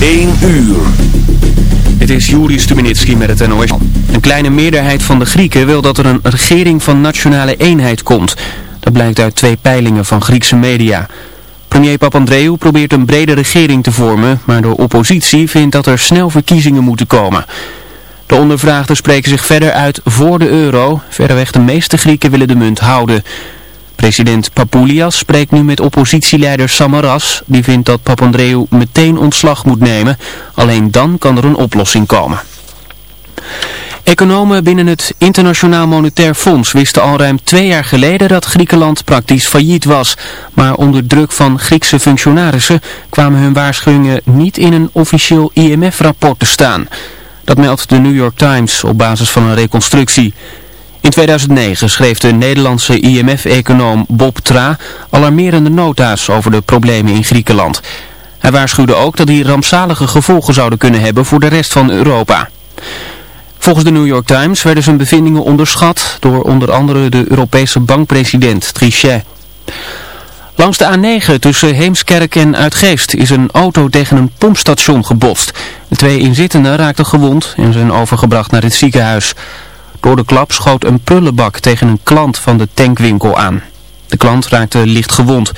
1 uur. Het is Juri Stubenitski met het NOS. Een kleine meerderheid van de Grieken wil dat er een regering van nationale eenheid komt. Dat blijkt uit twee peilingen van Griekse media. Premier Papandreou probeert een brede regering te vormen, maar de oppositie vindt dat er snel verkiezingen moeten komen. De ondervraagden spreken zich verder uit voor de euro. Verreweg de meeste Grieken willen de munt houden. President Papoulias spreekt nu met oppositieleider Samaras. Die vindt dat Papandreou meteen ontslag moet nemen. Alleen dan kan er een oplossing komen. Economen binnen het Internationaal Monetair Fonds wisten al ruim twee jaar geleden dat Griekenland praktisch failliet was. Maar onder druk van Griekse functionarissen kwamen hun waarschuwingen niet in een officieel IMF-rapport te staan. Dat meldt de New York Times op basis van een reconstructie. In 2009 schreef de Nederlandse IMF-econoom Bob Tra alarmerende nota's over de problemen in Griekenland. Hij waarschuwde ook dat die rampzalige gevolgen zouden kunnen hebben voor de rest van Europa. Volgens de New York Times werden zijn bevindingen onderschat door onder andere de Europese bankpresident Trichet. Langs de A9 tussen Heemskerk en Uitgeest is een auto tegen een pompstation gebotst. De twee inzittenden raakten gewond en zijn overgebracht naar het ziekenhuis. Door de klap schoot een prullenbak tegen een klant van de tankwinkel aan. De klant raakte licht gewond.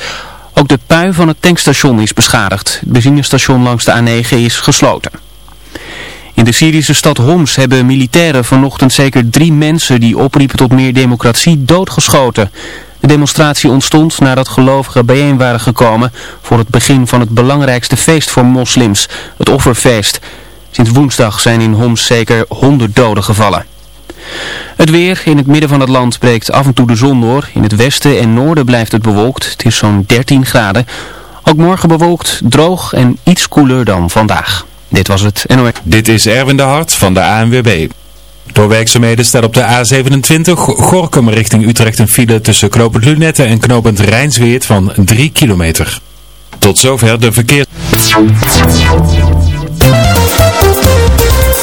Ook de pui van het tankstation is beschadigd. Het benzinestation langs de A9 is gesloten. In de Syrische stad Homs hebben militairen vanochtend zeker drie mensen die opriepen tot meer democratie doodgeschoten. De demonstratie ontstond nadat gelovigen bijeen waren gekomen voor het begin van het belangrijkste feest voor moslims, het offerfeest. Sinds woensdag zijn in Homs zeker 100 doden gevallen. Het weer in het midden van het land breekt af en toe de zon door. In het westen en noorden blijft het bewolkt. Het is zo'n 13 graden. Ook morgen bewolkt, droog en iets koeler dan vandaag. Dit was het. Dit is Erwin de Hart van de ANWB. Door werkzaamheden staat op de A27 Gorkum richting Utrecht een file tussen Knopend Lunette en Knopend Rijnsweert van 3 kilometer. Tot zover de verkeer.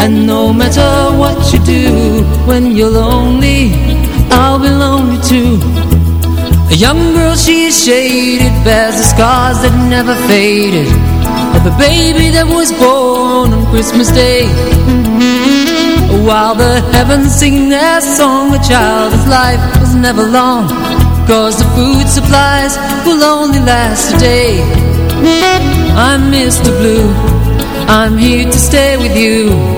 And no matter what you do when you're lonely I'll be lonely too. A young girl, she is shaded Bears the scars that never faded. Of the baby that was born on Christmas Day. While the heavens sing their song A child's life was never long. Cause the food supplies will only last a day. I'm Mr. Blue. I'm here to stay with you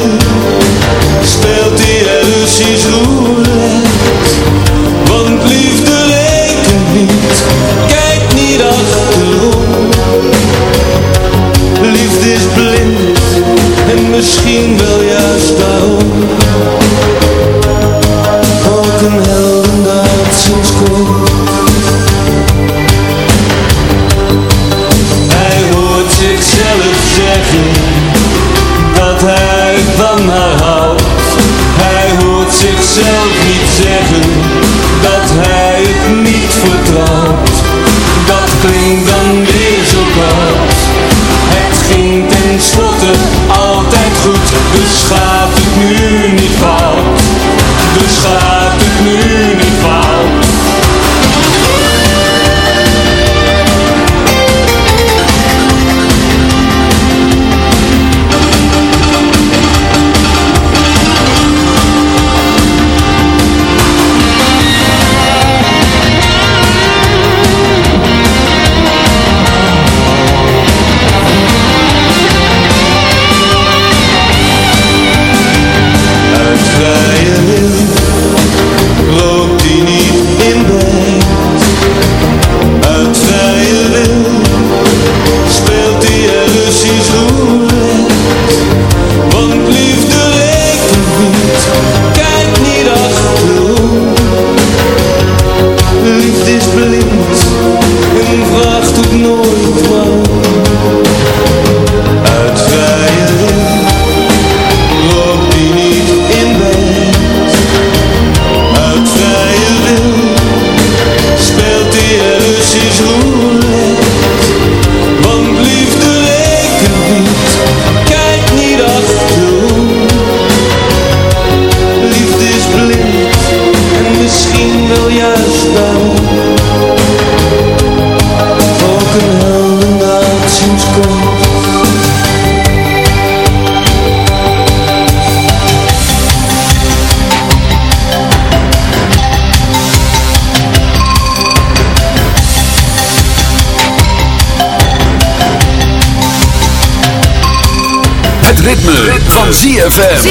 speelt hij er Russisch roulette. ZFM.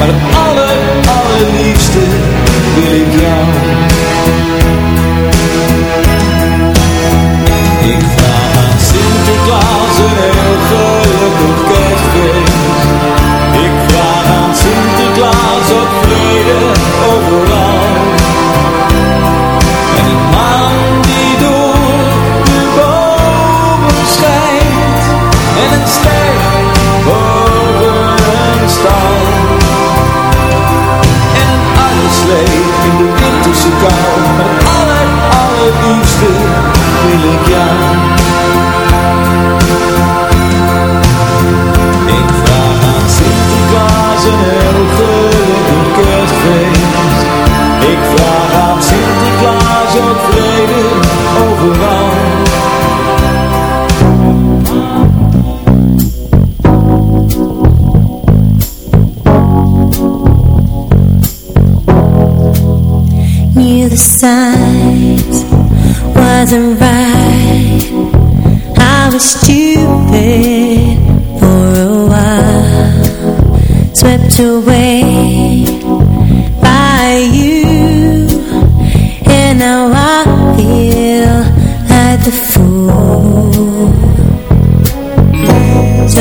kou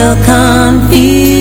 feel confused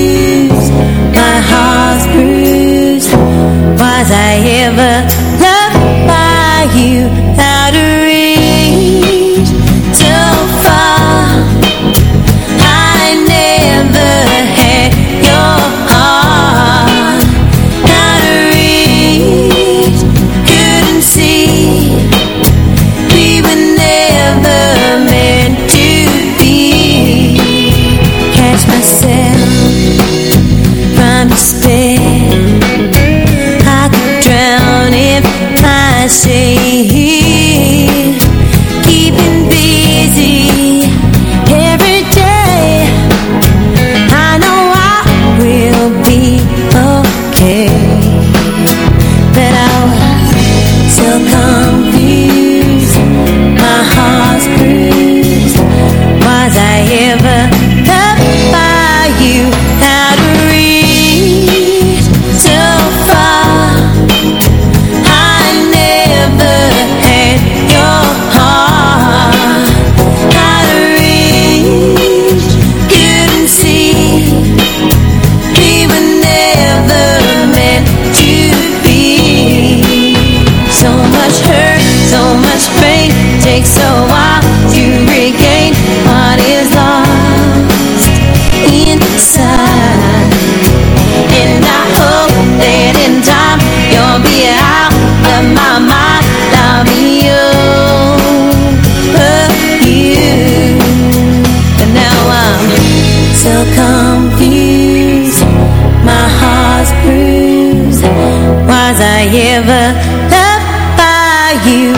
you.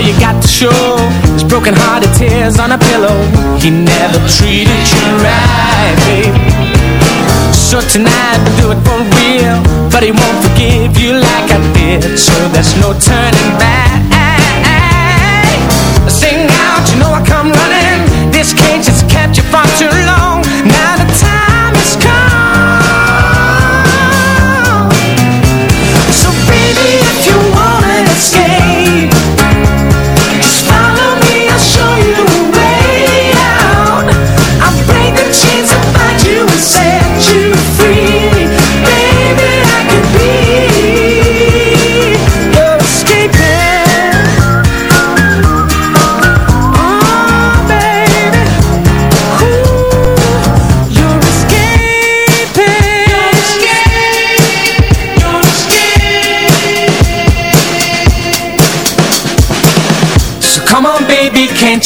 All you got to show is broken hearted tears on a pillow. He never treated you right, babe. So tonight we'll do it for real, but he won't forgive you like I did. So there's no turning back.